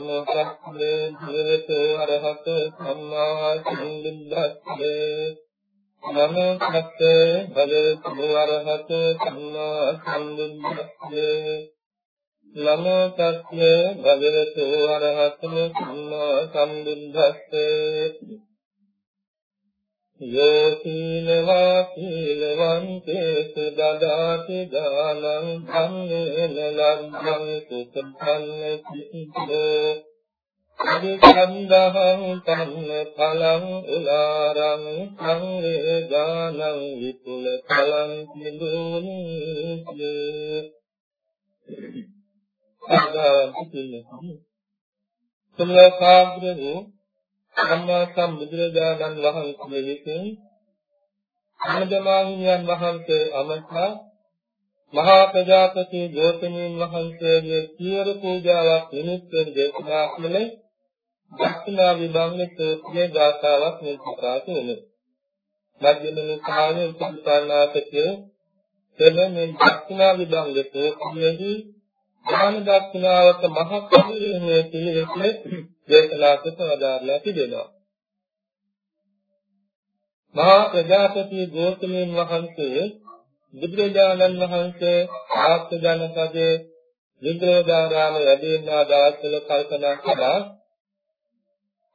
නමෝ තස්සේ භගවතු අරහත සම්මා සම්බුද්දස්සේ නමෝ තස්සේ භගවතු අරහත සම්මා සම්බුද්දස්සේ නමෝ තස්සේ භගවතු අරහත සම්මා සම්බුද්දස්සේ යෝතිනවා සීලවන්තේස දදාති දානං ධම්මේන ලබ්ධං සුඛං සිද්ධෝ අදිකන්දහං තන්න ඵලං උලාරං සංවේදානං විපුල ඵලං නිදුනි සම්මාකාග්‍රෝ සම්මා සම්බුදුරජාණන් වහන්සේ විසින් අනදමාහිමියන් වහන්සේ අමතා මහා ප්‍රජාපති ගෝතමීන් වහන්සේගේ සියර පූජාවක් නිමිත්තෙන් දේශනා කළ දක්ෂිනා විභංග සූත්‍රයේ ගාථාවක් මේ ප්‍රකාශ වෙනවා. මධ්‍යම නිකායේ උපසන්නාසකයේ දෙවෙනි දක්ෂිනා විභංග සූත්‍රයේදී දාන දක්ෂිනාවක මහ කරුණේ පිළිවෙත් දේශනා කොට තිබෙනවා. මහා ප්‍රජාපති ගෝතමයන් වහන්සේ බුදුරජාණන් වහන්සේ ආත්ම ජනපදයේ විද්‍රෝදාරාම වැඩෙනා දාසල කල්පනා කළා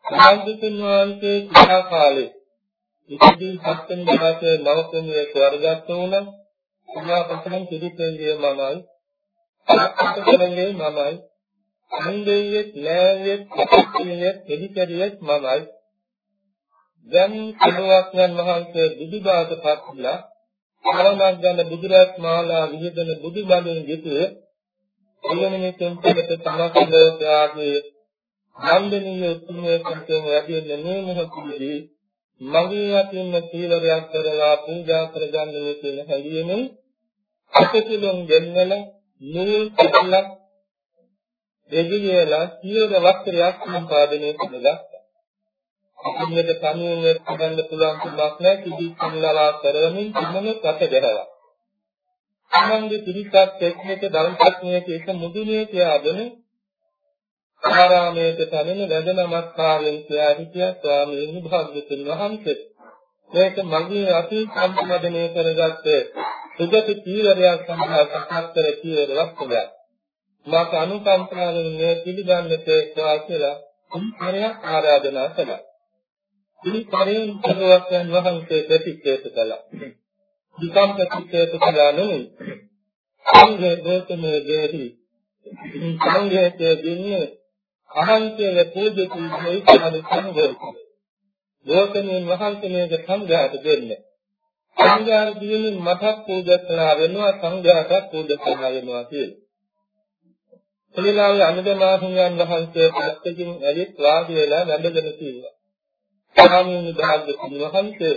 සාන්තිතුන් වහන්සේ කුඩා කාලේ ඉතිදී හත්වෙනි දවසේ නවතුනේ ස්වර්ගස්ත වුණා. උනා පසුන් පිළිපෙන්දිය මමයි. අත්කරන්නේ මමයි. අන්දේයෙත් නෑයෙත් පිටියෙත් පිළිකරියෙත් මමයි. දැන් සරුවක්යන් වහන්සේ බුදුබාට පත්ලා ආරණක් ගන්න බුදුරත් මාලා විහිදෙන බුදුබඳුන් යුතුය එළෙනෙමින් පිටත තමකලෝකයාගේ නන්දනීය උතුමේ කන්තේ වැඩිෙන්නේ මේ මොහොතේදී මගේ අතින් සීලරයක් කරලා පූජා කරගන්න කියන හැඟීමෙන් අසතිලොන් ගෙන්නල නූල් පිටලක් දෙවියලා සීල වස්ත්‍රයක් සම්පාදනය කළා අපිට කණුවෙන් ගන්න පුළුවන් කමක් නැහැ. කිසි සම්ලලා කරමින් කිමම රට ගැහලා. තමන්ගේ පිරිසක් එක්ක ධර්මපත්නියක එක මුදුනේ තියාගෙන ආරාමයේ තනින් වැඳ නමස්කාරයෙන් කියා හිටිය ස්වාමීන් වහන්සේ. වහන්සේ මේක මගේ අති සම්පදනය කරගත්ත සුගති තීවරයක් සඳහා සකස් කර කීවර වස්තුවක්. මාක අනුකම්පාවෙන් මේ පිළිගන්නට කියලා උන්තරයක් ආරාධනා කළා. පිළිපරෙන් සරුවක්යන් වහන්සේ ප්‍රතික්ෂේප කළා. විකම් ප්‍රතික්ෂේප කළා නෙවෙයි. සංඝේ ගෝතමයේ දේහි සංඝයේ දින්නේ අහන්තයේ පූජිතී දෙයිකන සංඝේ. ගෝතමයන් වහන්සේ මේක සංඝයාට දෙන්නේ. සංඝයාට දීමින් මටත් පූජා කළා වෙනවා සංඝයාටත් පූජා කළා වෙනවා කියලා. එලිලාවේ අනුදමාහිමියන් වහන්සේ පැත්තකින් ඇවිත් වාඩි වෙලා වැඳගෙන සිටියා. ස්වාමීන් වහන්සේ වහන්සේ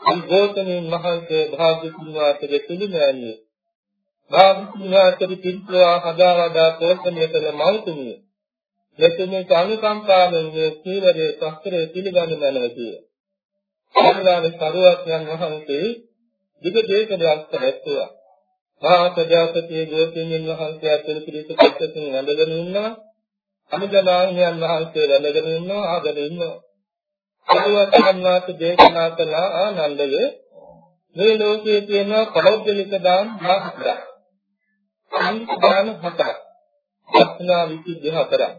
අල්ගෝතමීන් වහන්සේ භාග්‍යතුන් වහන්සේගේ පිළිමෑණිය භාග්‍යතුන් වහන්සේගේ පිළිතුරා හදාවදා පෝෂණය කළ මෞතුමිය මෙතුමේ කානුකම්පාවෙන් මේ සීලයේ ශස්ත්‍රයේ පිළිගනු මැනව කිය. සම්ලාන සරුවත්යන් වහන්සේ දිග දේශනාවක් පැවැත්වුවා. මහා ප්‍රජාපති ගෝතමීන් වහන්සේ අතර පිළිස පැත්තකින් වැඳගෙන ඉන්නවා. අනුගමනයන් වහන්සේ වැඳගෙන ඉන්නවා ආගෙන ඉන්නවා. සරුවත්යන් වහන්සේ දේශනා කළ ආනන්දය මේ ලෝකයේ තියෙන පෞද්ගලික දාන හතරක්. සංඝ දාන හතරක්. අත්නා විසුද්ධි හතරක්.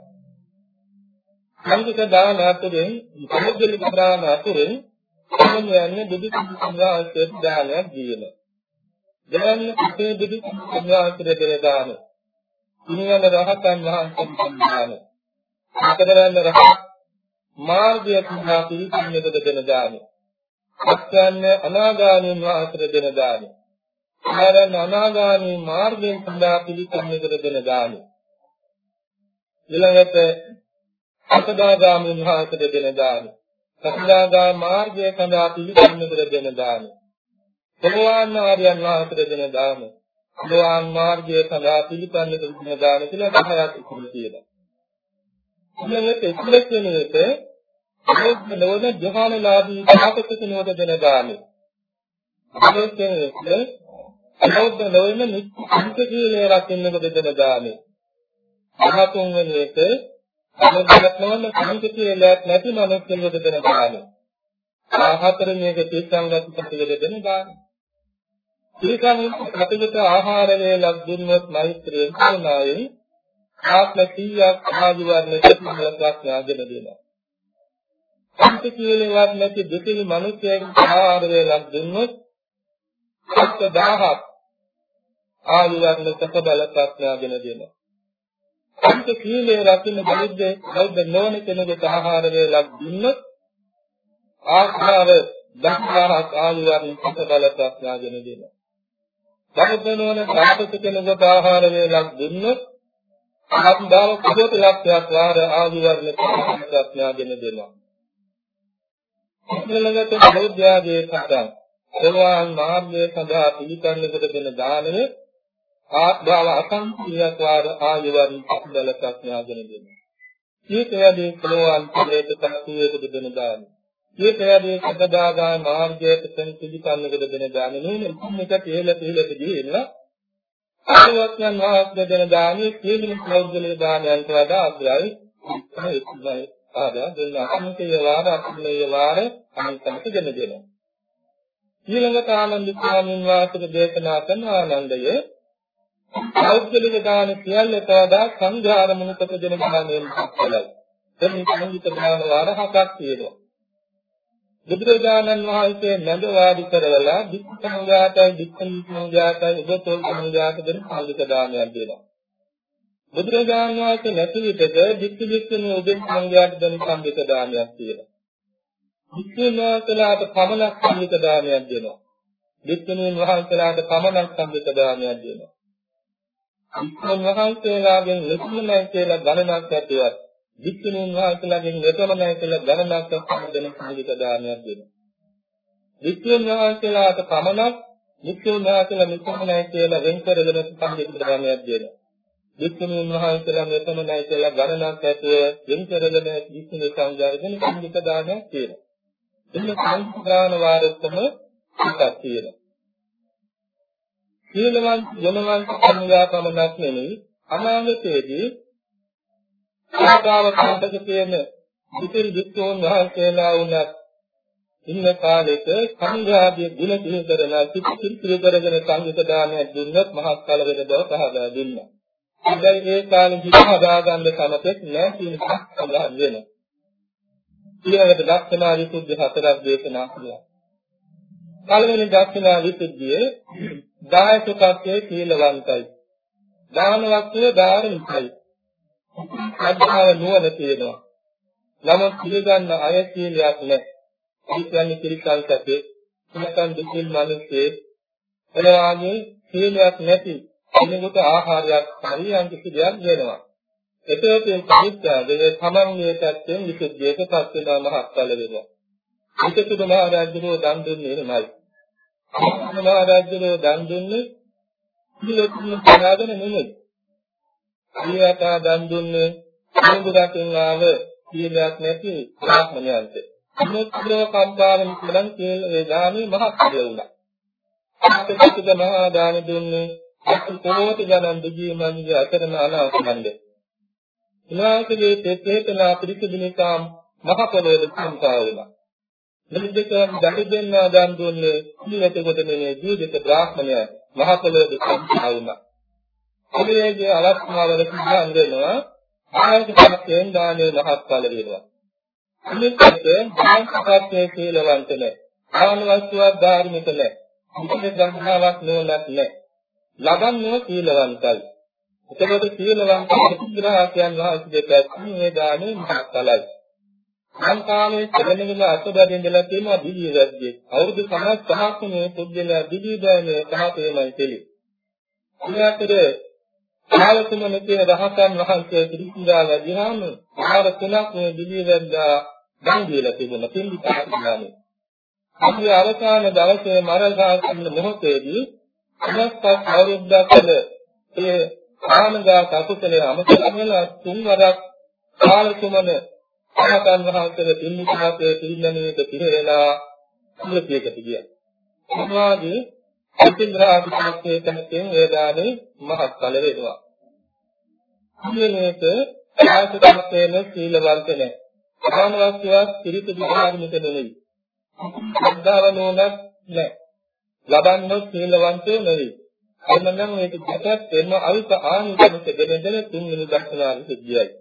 සංඝ දාන අතරින් පෞද්ගලික දාන අතරින් කොහොම යන්නේ බුදු සසුනාට දානයක් දීලා. දැන් අපේ බුදු සසුනාට දෙන දාන. ඉනිවන රහතන් වහන්සේ දාන. අතරවල රහත් මාර්ගය සඳහා පිළිපින්නකට දෙන දානය. අත්යන් අනාගාමීන් වහන්සේට දෙන දානය. ආරණ අනාගාමී මාර්ගයෙන් සඳහා පිළිපින්නකට දෙන දානය. ඊළඟට අසදාගාමීන් වහන්සේට දෙන දානය. සකදාගා මාර්ගය සඳහා පිළිපින්නකට දෙන දානය. සෝවාන් ආර්යයන් වහන්සේට දෙන දානය. සෝවාන් මාර්ගය සඳහා පිළිපින්නකට දෙන දානය කියලා 10ක් ඉතිරි තියෙනවා. ඊළඟට ඉස්ලෙක් වෙන එක ඒක නෝන ජහානලාභී තාපක නෝද දෙන ගානේ. ඒක කියන්නේ අනෝද නෝන නිත්‍ය කීලේ රකින්නකොට දෙන ගානේ. මහතුන් වෙන එක අනුගමනයක් නොවන සංකේතයක් නැති මනුස්සයෙකුට දෙන දාන. ආහතර මේක තීසංගත පිළිවෙල දෙන දාන. ඊකන් ප්‍රතිගත ආහාර වේලක් දුන්නොත් මෛත්‍රියෙන් කරුණාවෙන් ආත්ම 100ක් ආදිවර්ණයට පිළිලක් යාගෙන දෙනවා. සංකේතයක් නැති දෙතිලි මනුස්සයෙකුට ආහාර වේලක් දුන්නොත් 1000ක් ආදිවර්ණ සක බලපත් යාගෙන දෙනවා. පංච සීලය රකින්න බෞද්ධ බෞද්ධ නොවන කෙනෙකුට ආහාර වේලක් දුන්නොත් ආහාර දහහක් ආයුර්ණ කොට බල ප්‍රඥාගෙන දෙනවා. බෞද්ධ නොවන තාපස කෙනෙකුට ආහාර වේලක් දුන්නොත් ආත්මාව කෝටි ලක්ෂයක් වාර ආයුර්ණ ප්‍රඥාගෙන දෙනවා. ඊළඟට බෞද්ධයාගේ කතා සෝවාන් මාර්ගයේ සඳහා පිළිපන්නකට දෙන දානය ආත්මාව අසංකීර්ණයක් වාර ආයවරි බල ප්‍රඥාගෙන දෙනවා. ඊටවැදී කලෝවන් පිළිවෙත සම්පූර්ණයකට දෙන දාන. ඊටවැදී සබදාගා මාර්ගයට සංසිද්ධිකන්නකට දෙන දාන නෙමෙයි මේක තේල තේලට ගිහිල්ලා ආයවත්යන් වාස්ද දෙන දානෙ සියලුම ප්‍රෞද්ගලික දානයන්ට වඩා අග්‍රයි ඒකයි ආදා දෙන්න අසංකේය වාර අසංකේය වාර අනන්තමට දෙන දෙනවා. ඊළඟට ආනන්ද ස්වාමීන් වහන්සේ දේශනා කරන ආනන්දයේ පෞද්ගලික දාන සියල්ලට වඩා සංඝාර මොනකට දෙන දානයෙන් පස්සලයි. දැන් සංගීත දාන වාර හතක් තියෙනවා. බුදුරජාණන් වහන්සේ නැඳ වාඩි කරවලා දික්ඛංගාතයි දික්ඛංගාතයි උදතෝල් සංඝාත දෙන සංගීත දානයක් දෙනවා. බුදුරජාණන් වහන්සේ නැති විටක දික්ඛ දික්ඛනේ උදෙන් සංඝාත දෙන සංගීත දානයක් තියෙනවා. දික්ඛනාතලාට පමණක් සංගීත දානයක් දෙනවා. දික්ඛනීන් වහන්සේලාට පමණක් සංගීත දානයක් දෙනවා. වික්‍රම වහන්සේලාගෙන් ලෙසමයි කියලා ගණනක් ඇතිවත් වික්‍රමයන් වහන්සේලාගෙන් ලෙසමයි කියලා ගණනක් සම්බන්ධන සංගීත දානයක් දෙනවා. වික්‍රම වහන්සේලාට පමණක් වික්‍රම වහන්සේලා මෙතනයි කියලා වෙන් කරගෙන සංගීත දානයක් දෙනවා. වික්‍රමයන් වහන්සේලා මෙතනයි කියලා ගණනක් ඇතුව වෙන් කරගෙන වික්‍රම සංජානන සංගීත දානයක් තියෙනවා. එන්න සංස්කාරන වාරත්තම එකක් තියෙනවා. සීලවන්ත ගුණවන්ත කන්‍යා පමණක් නෙමෙයි අනාගතයේදී ආකාව කන්දක තියෙන විතර දුක්ඛෝන් වහන්සේලා වුණත් ඉන්න කාලෙක සංඝාදී ගුණ සිහි කරලා සිත් පිළිතුරු කරගෙන සංඝිත දානයක් දුන්නත් මහත් කල වෙන බව පහදා දුන්නා. ඉතින් ඒ කාලේ හිත හදාගන්න කමතෙක් නෑ කියන එකක් සඳහන් වෙනවා. ඊළඟට දක්ෂනා විසුද්ධි හතරක් දේශනා කළා. පළවෙනි දක්ෂනා විසුද්ධියේ දායකත්වයේ සීලවන්තයි. දානවත්වයේ ධාර්මිකයි. අධ්‍යාව නුවණ තියෙනවා. නමුත් පිළිගන්න අය සීලයක් නැහැ. ඒ කියන්නේ පිළිකල් සැපේ, තුනකන් දුකින් මිනිස්සේ එනවාගේ සීලයක් නැති කෙනෙකුට ආහාරයක් හරියන් කිසි දෙයක් දෙනවා. එතකොට මේ පරිත්‍යාගය තමන්ගේ පැත්තෙන් විසුද්ධියකපත් වෙනා මහත්ඵල වෙනවා. ඒකතුද මහ රජුගේ දන් දුන්නේ එහෙමයි. මහා රජුගේ දන් දුන්නේ පිළිතුරු සාගෙන නෙමෙයි. ඊයතා දන් දුන්නේ සම්බුදකින් ආව සීලයක් නැති බ්‍රාහ්මණයන්ට. මුත්‍රව කම්පාවෙන් කියලන් කේල වේදාමේ මහත්ය වුණා. අපිට මහා දාන දුන්නේ අත් කෝටි ගණන් දුගී මන්ගේ අතරම අනාථමන්ද. උනාසගේ තෙතේතනා පිරිසිදුනිකාම් මහ පොළොවේ සම්පා වුණා. නිද්දකයන් දඬු දෙන්නා දන් දුන්නේ ඊළඟ කොට නෙමෙයි ජීවිත බ්‍රාහ්මණය මහ පොළොවේ සම්පා වුණා. එමේගේ අවස්ථාවල සිද්ධාන් වෙනවා ආයත පස්යෙන් දානේ මහත්ඵල වෙනවා. අනිත්‍යක සංස්කාරයේ සීලවන්ත නැහැ. ආනවස්තුවක් ධාර්මික නැහැ. විශේෂ ග්‍රහණාවක් නෝලක් නැහැ. ලබන්නේ සීලවන්තයි. එතකොට සීලවන්ත ප්‍රතිග්‍රහකයන් වහන්සේ දෙපැත්තේ මේ දානේ මහත්ඵලයි. සංකාමයේ සෙවෙනිගල අතබැඳ ඉඳලා තියෙනවා දිවි වැද්දේ. අවුරුදු 55ක් මේ පුද්ගලයා දිවි බෑනේ සහතේමයි තෙලි. ඊයතර කාලතුමන කියන රහතන් වහන්සේ ත්‍රිපිටකය වැඩිහාම ආර තුනක් මේ දිවි වැද්දා දන් දීලා තිබුණා පින්දි පාතිලානේ. අපි අවසාන දවසේ මරණාසන්න මොහොතේදී අනස්පත් අවුරුද්දක් කල ඒ ආනගා කකුසලේ අමතක වෙලා තුන් වරක් කාලතුමන රහතන් වහන්සේගේ පින්නිකාතේ පිළිගැනීමට පිළිවෙලා ඉලක්කයකට ගියා. මොනවාදී අතින්ද්‍රාදිපත්යේ තැනකින් වේදානේ මහත් කල වේදවා. මේක ආයතනයෙන් සීලවන්ත නැහැ. ප්‍රධාන වස්තුවක් පිරිත විභාගනික නෙවෙයි. ශ්‍රද්ධාව නෝනක් නැහැ. ලබන්නේ සීලවන්තයෝ නෙවෙයි. එන්නනම් මේක දෙකක් වෙන අල්ප ආනිසංස දෙන දෙන තුන්වෙනි දර්ශනාව සිද්ධියයි.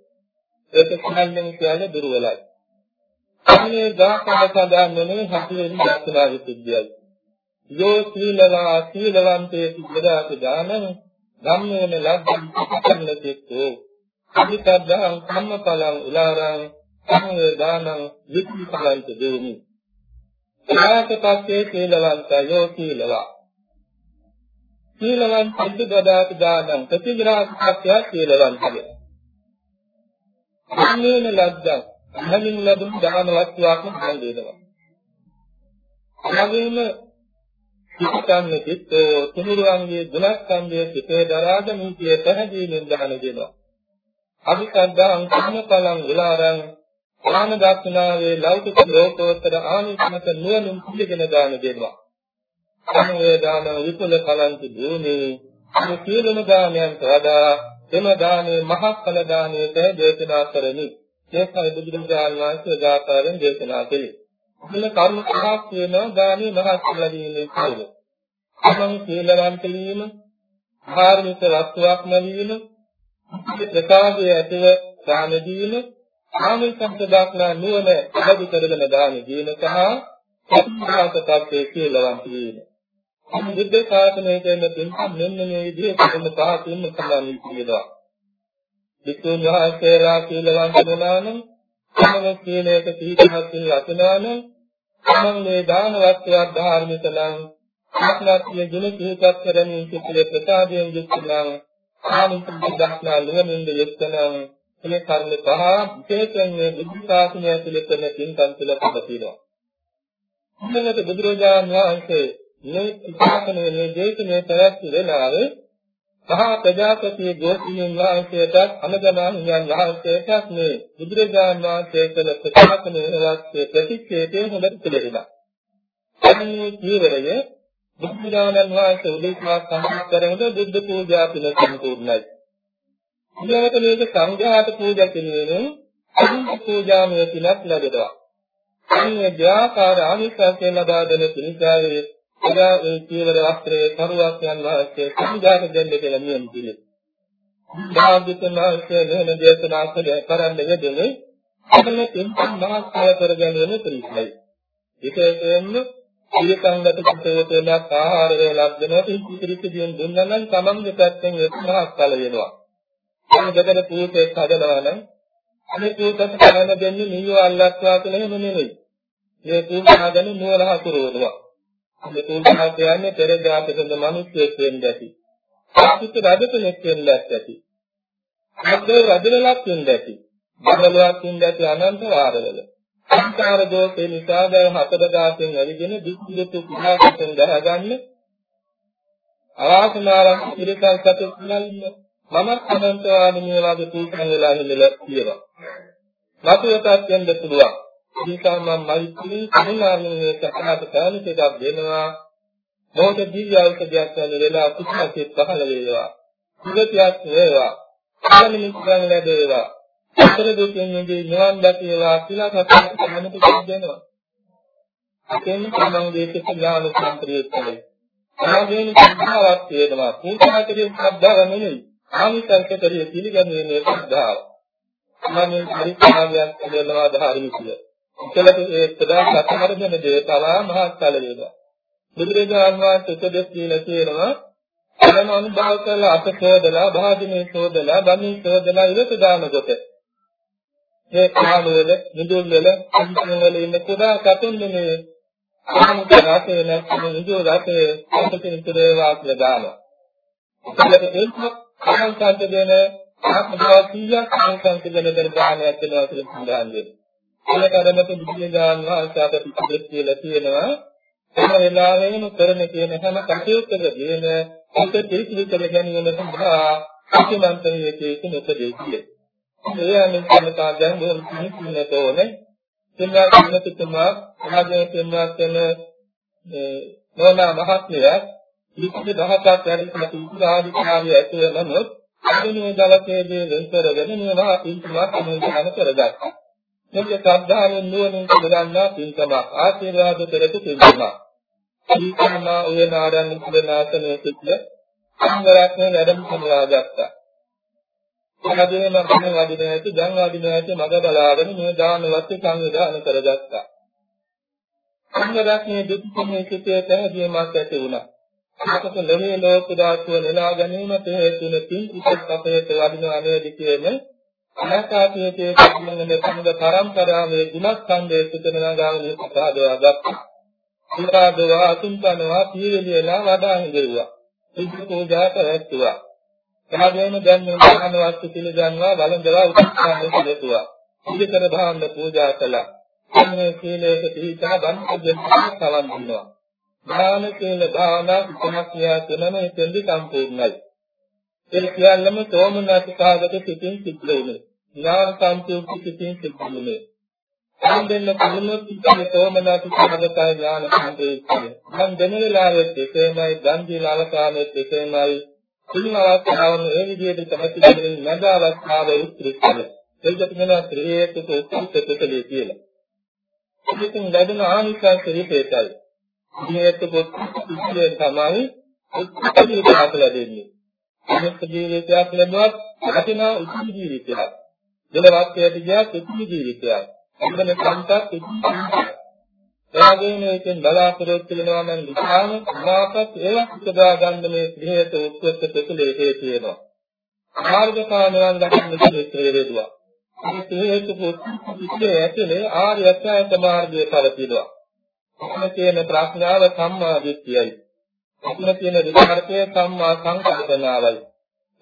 ඒක කියන්නේ කියන්නේ දුර්වලයි. අනේ දායකව සදාන්නේ හතරවෙනි දර්ශනාව සිද්ධියයි. යෝ සීලවා සීලවන්තේ සිද්ධාත දානං ධම්මේන ලබ්ධං සම්පන්නතෙක්කෝ අනිකද්දං කම්මඵලං උලාරං සංවේ දානං විපිපලන්ත දෙවි. යාතපත්තේ සීලවන්තයෝ සීලවා සීලවන් සම්ප දදාත දානං ප්‍රතිග්‍රාහකත්වය සීලවන්තය. ධම්මේන ලබ්ධං ධම්මින් ලැබුණු දාන වස්තුවක් නම් දෙනවා. එවැගේම සිතන්නේ චිත්තෝ තුනුරුවන්ගේ ගුණස්කන්ධයේ සිතේ දරාගෙන සිය පැහැදිලිෙන් දාන දෙනවා. අභිසද්ධාං කම්මඵලං විලාරං දාන දක්ෂනාවේ ලෞකික ලෝකෝත්තර ආනිසමත නුවණින් පිළිගෙන දාන දෙනවා. සමවේ දාන විපුල කලන්ති දුනේ මේ සියලුම දානයන්ට වඩා එම දානේ මහත් ඵල දානයට දේශනා කරමි. ඒකයි බුදුරජාණන් වහන්සේ දාකාරයෙන් දේශනා කළේ. මෙන්න කර්ම පහක් වෙනවා දානේ මහත් ඵල දීමේ ඵල. තමන් සීලවන්ත වීම, ධාර්මික වස්තුවක් ලැබීම, ප්‍රකාශයේ ඇතිව දාන දීම, ආමිෂන්ත දක්නා නුවණ ලැබි කරගෙන දාන දීම සහ සත්‍යවාස tattve සීලවන්ත වීම. බුද්ධ ශාසනයේ තියෙන පින්කම් මෙන්න මේ විදිහට වෙන පහකින්ම සම්බන්ධ කියනවා. වික්ෂුන් වහන්සේලා සීලවන්ත වුණා නම් සමන සීලයක පිළිපදක් ලැබෙනවා නම් තමන් මේ දාන වස්තුවක් ධාර්මික නම් ආත්මත්‍ය ගුණ කිහිපයක් කරමින් සිටින ප්‍රසාදයෙන් යුක්ත නම් ආනිත් දක්නා නුවණින්ද යුක්ත නම් මේ කර්ම පහ විශේෂයෙන් මේ බුද්ධ ශාසනය තුළ කරන පින්කම් තුළ පවතිනවා. ඊළඟට බුදුරජාණන් වහන්සේ මේ ශාසනයේ මේ දේශනේ පැවැත්වු වෙලාවේ මහා ප්‍රජාපති ගෝඨියන් වහන්සේටත් අනගමහියන් වහන්සේටත් මේ බුදුරජාණන් වහන්සේ කළ ප්‍රකාශනයේ වාස්තේ ප්‍රතික්ෂේපයෙන් හොඳට පිළිගන්නවා. අන්නේ ජීවරය බුදුරජාණන් වහන්සේ උදෙසා සම්පූර්ණ කරනකොට බුද්ධ පූජා පිළ සම්පූර්ණයි. ඊළඟට මේක සංඝයාට පූජා කිරීමෙන් අනුන් පූජාමය පිළක් ලැබෙනවා. අන්නේ ධ්‍යාකාර ආනිසංසය ලබා දෙන පිළිසාවේ එදා ඒ චීවර වස්ත්‍රයේ කරුවක් යන වාස්තේ සංඝයාට දෙන්න කියලා නියම පිළිත්. භාග්‍යතුන් වහන්සේ මෙහෙම දේශනා කරන්න යෙදුනේ අපල පින්කම් මහත්කල කර ගැනීම පිළිසයි. විශේෂයෙන්ම පිළිකංගත කුසලයක් ආහාර වේලක් දෙනවා පිළිපිරිත දියුන් දුන්නා නම් තමන්ගේ පැත්තෙන් එක් මහත්කල වෙනවා. මේ දෙකේ පූතේ හදනවා නම් අනේ පූතට කරන දෙන්නේ නියෝ අල්ලස්වා කියලා එහෙම නෙවෙයි. මේ පූත හදන නුවර හසුරුවනවා. මේ පූතහ කියන්නේ පෙර ජාතකද මිනිස්සෙක් වෙන්න ඇති. ආසිත රජ කෙනෙක් වෙන්න ඇති. අද රජලලක් වෙන්න ඇති. බබලයක් වෙන්න ඇති අනන්ත වාරවල. සංකාර දෝෂේ නිසා දැන් හතර දාසෙන් වැඩිගෙන දුක්ඛිත කුණාකටෙන් දරගන්න අවාසනාවක් ඉරිකල් සතු කියලා ඉන්න මම අනන්තවාදී මේ වගේ තීක්ෂණ වෙලා හිඳලා කියනවා. නැතුවටත් වෙන්න පුළුවන්. නිසා මම මෛත්‍රී කරුණාවෙන් සකහට කාලික එකක් දෙනවා. මොහොත දිව්‍ය ඖෂධයක් යන වෙලාව කුසලසිත පහළ වේවා. සුගතියක් වේවා. ආනිමිත් ගන්න ලැබේවා. අතර දුකින් නිදී නිවන් දැකේවා කියලා සත්‍යයට කමනට කියනවා. අතෙන් තමන්ගේ චිත්ත ඥාන සම්ප්‍රයුක්තයි. ආගේන ශ්‍රද්ධාවක් තියෙනවා. පූජාකරේ ශ්‍රද්ධාව නෙමෙයි. ආනිසංසකරිය පිළිගන්නේ ශ්‍රද්ධාව. මම පරිත්‍යාගයක් කරනවා ධාර්මිකය. ඉතලට ඒ ප්‍රදාන සතරදෙන දේ තවා මහත්කල වේවා. බුදුරජාණන් වහන්සේ උපදෙස් දීලා තියෙනවා අරම අනුභව කළ අප සෝදලා භාජනයේ සෝදලා බණී සෝදලා ඉවත දාන කොට මේ කාලවල නිදුල් වල අන්තිම වල ඉන්න කුඩා සතුන් මේ ආමුද රටේ නැත්නම් නිදුල් රටේ අන්තිම ඉතරේවා කියලා දානවා. ඒකට ඒක ආංකාන්ත දෙන ආත්මවාදීයක් ආංකාන්ත දෙන දෙන දානයක් වෙනවා කියලා සඳහන් වෙනවා. ඒකරමත බුදුරජාණන් වහන්සේ අපට පිළිදෙස් කියලා තියෙනවා හැම වෙලාවෙම කරන කියන හැම කටයුත්තකදීම හිත පිළිසිදු කර ගැනීම සඳහා අතිමන්ත වේකේ උපදේශිය. ඒ අනුකම්පන කාර්යයන් බොහොම පිළිසින්නට ඕනේ. සින්වා කිනතුතුමා සමාජයේ පින්වත් වෙන නෝනා මහත්මයා ඉතිරි දහසක් වැඩි කළ ඉතිරාධිකාරිය ඇතුළේ නමුත් අදිනේ දලකේදී වෙන් කරගෙන මේවා පින්තුමක් අනුගමන කරගත්තා. මේක ශ්‍රද්ධාවෙන් නුවණින් කරගන්නා පින්කමක් ආශිර්වාද කරපු පින්කමක්. ඊකමනා ඔය නාඩන් කුලනාසනයේ සිට සංගරත්නයේ වැඩම කරලා ගත්තා. එනදී මම කන වදින ඇති දැන් වදින ඇති මග බලාගෙන මේ දාන වස්තු සංවිධානය කරගත්තා. සංගරත්නයේ දුක්ඛමේ සිටේ තැනදීමක් ඇති වුණා. අපට ලෝකේ ලෝක ධාතුව නෙලා ගැනීමට හේතුන තින් ඉස්සත් අපේට වදින අනේදි කියන අනාකාපියේ කියන සංග පරම්පරාවේ ගුණස්කන්ධයේ සිටින නාගාවනේ සාදවා ගත්තා. සීරාදවා අතුම්පනවා පීරලියලා වඩා හිඳුවා. සිද්ධ පූජා පැවැත්තුවා. එහාගෙම දැන් මේ මහාන වස්තු පිළිගන්නවා බලඳලා උත්සාහය පිළිතුවා. පිළිකර භාණ්ඩ පූජා කළා. මේ සීලයක පිළිතන බන්පදෙන් සවන් දුන්නා. ඥාන සීල භාවනා උපමක්ඛ්‍යා තුනම එතෙන්දි සම්පූර්ණයි. ඒ කියන්නම සෝමනසිකාගත සිතින් සිද්ධ වෙන්නේ. ඥාන සම්පූර්ණ සිතින් සිද්ධ වෙන්නේ. සම්දෙන්න කුළුණොත් ඉන්නේ සෝමනසිකාගත ඥාන සම්පූර්ණයි. මම දෙන වෙලාවෙත් එකමයි, ගන් දීලා අලකානෙත් එකමයි, කුළුණ අවස්ථාවන් ඒ විදිහට තමයි දෙන්නේ නැද අවස්ථාවේ උත්‍රිත කළ. ඒකට කියනවා ත්‍රිහේතුක උත්‍රිත කුසලයේ කියලා. ඉතින් ලැබෙන ආනිසංස විපේතයි. ත්‍රිහේතුක කුසලයේ තමයි උත්‍රිත ජීවිතයක් ලැබෙන්නේ. අනිත් ජීවිතයක් ලැබුවත් රැකිනා උතුම් ජීවිතයක්. දෙලවක්යට ගියත් උතුම් ජීවිතයක්. අපිට සංකප්ප උතුම් ජීවිතයක්. එයාගෙන ඒකෙන් බලාපොරොත්තු වෙනවා නම් විසාම මාපත් ඒවා උපදා ගන්න මේ හේත උත්කෘෂ්ඨ ප්‍රතිලේ හේතු වෙනවා. මාර්ගකාමයන් ගන්න දෙන්නේ වේදුවා. මේ හේතු පුත්‍රයේ ඇතුලේ ආර්ය අෂ්ටාංග මාර්ගයේ පළතිනවා. ඔන්න කියන ප්‍රඥාව සම්මා දිට්ඨියයි. ඔන්න කියන විචාරකය සම්මා සංකල්පනාවයි.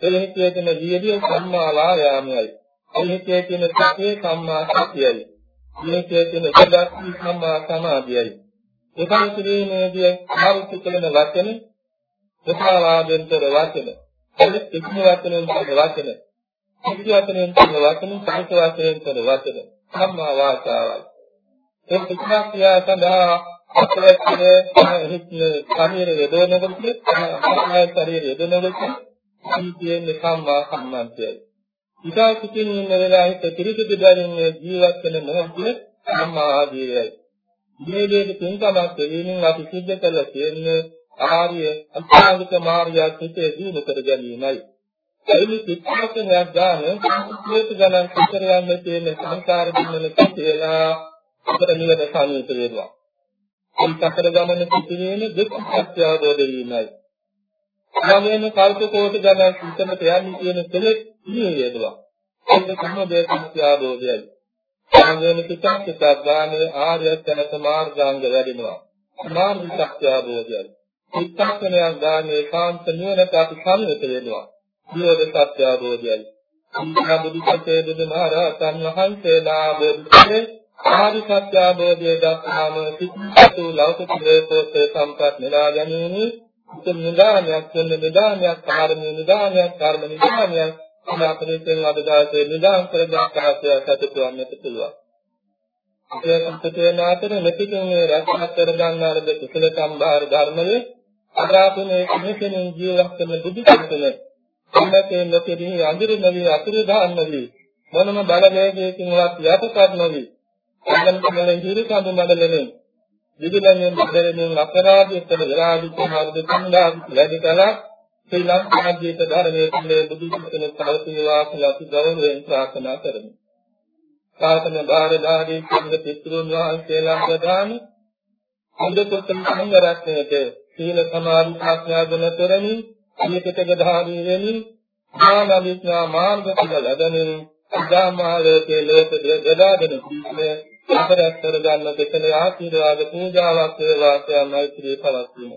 එහි කියන විදිය සම්මා වායාමයයි. එහි කියන සතිය සම්මා සතියයි. මේකේ තියෙන සදාස්ති සම්මා සමාධියයි. ඒකයි කිරීමේදී භාවිත කරන වචන ප්‍රසාවාදෙන්තර වචන. එලෙස කිසිම වචනෙන් තර වචන. කිසි වචනෙන් තර වචන, සංක වචනෙන් තර වචන. සම්මා වාචාවයි. ඒ කිසිමක් ක්‍රියා සඳහා අපලක්ෂණ ශරීර යොදවනකොට ආය ශරීර යොදවනකොට කියන්නේ සම්මා සම්මාන්තයයි. ඉතා සිටින ඉන්න වෙලාවෙත් පිරිසිදු බැවින් ජීවත් වෙන මොහොතේ සම්මා ආදීයයි. මේ දෙක තුන්කමක් දෙවියන් අපි සිද්ධ කළ තියෙන්නේ ආර්ය අෂ්ටාංගික මාර්ගය සිටේ දිනු කර ගැනීමයි. එයිනි පිටකයක් ගන්න සංස්කෘත ගණන් සිතර යන්න තියෙන සංකාර දිනවල කියලා අපට නිවන සානිත වේවා. මේ සතර ගමන සිටිනේ දුක් සත්‍ය අවබෝධ වීමයි. යමෙන් කල්ප කෝටි ගණන් සිතනට යන්නේ කියන කෙලෙස් නිවේදවා. ඒක සම්මදේ සත්‍ය අවබෝධයයි. සමගම පිටක් පිටක් ගානේ ආර්ය අෂ්ටාංග මාර්ගාංග වැඩිනවා. මාර්ග සත්‍ය අවබෝධයයි. චිත්තක්ෂණයක් ගානේ කාන්ත නිවනට අපි සම්මත වෙනවා. නිවන සත්‍ය අවබෝධයයි. සම්මා බුදු සසුනේ බුදු මහරහතන් වහන්සේලා බෝධිසේ ආදි සත්‍ය අවබෝධය දක්වාම සිත්තු ලෞකික ලෝකෝත්තර සම්පත් නෙලා ගැනීම උතුම් නිදානයක් වෙන නිදානයක් කර්ම නිදානයක් කර්ම නිදානයක් අනාපරිතෙන් අද දාසේ නිදාන් කර දක්වාසය සතුටුවන්නට පුළුවන්. ඒ සම්පතේන අතර මෙතිකින් මේ රැස්පත් කර ගන්නාලද කුසල සම්භාර ධර්මයේ අදාපුනේ මෙතනින් ජීවත් වෙන බුදු කෙනෙකුට සම්මතේ නොකෙරෙහි අඳුරු නොවි අතුරු දාන්න නොවි මොනම බලවේගයකින්වත් යටපත් නොවි අන්දමකලෙන් හිරු කඳු මඩලෙන් විදුලෙන් බදරෙන් අපරාධිතර විරාජිත මාර්ග සම්දා ලැබි කලක් ශ්‍රී ලංකාදීත ධර්මයේ පිළේ බුදු සසුන සාර්ථකවා කියලා අපි ගෞරවයෙන් ප්‍රාර්ථනා කරමු. සාසන බාරදාරී සංඝ පිටුන් වහන්සේලා ප්‍රදාන අන්දකොත්තම සංඝ රත්නයේ සීල සමාධි ප්‍රඥා ගුණ තොරමින් අනිකටක ධාරී වෙමින් ඥාන විඥා මාර්ග ඵල ලැබෙමින් ධම්මාලෝකේ ලෝක දදාගෙන සීලේ අපරස්තර ගන්න දෙතන ආශිර්වාද පූජාවක් වේවා කියලා මෛත්‍රී පවත්වමු.